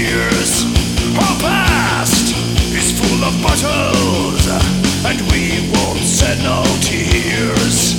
years. Our past is full of battles, and we won't send no tears.